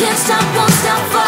can't stop, won't stop.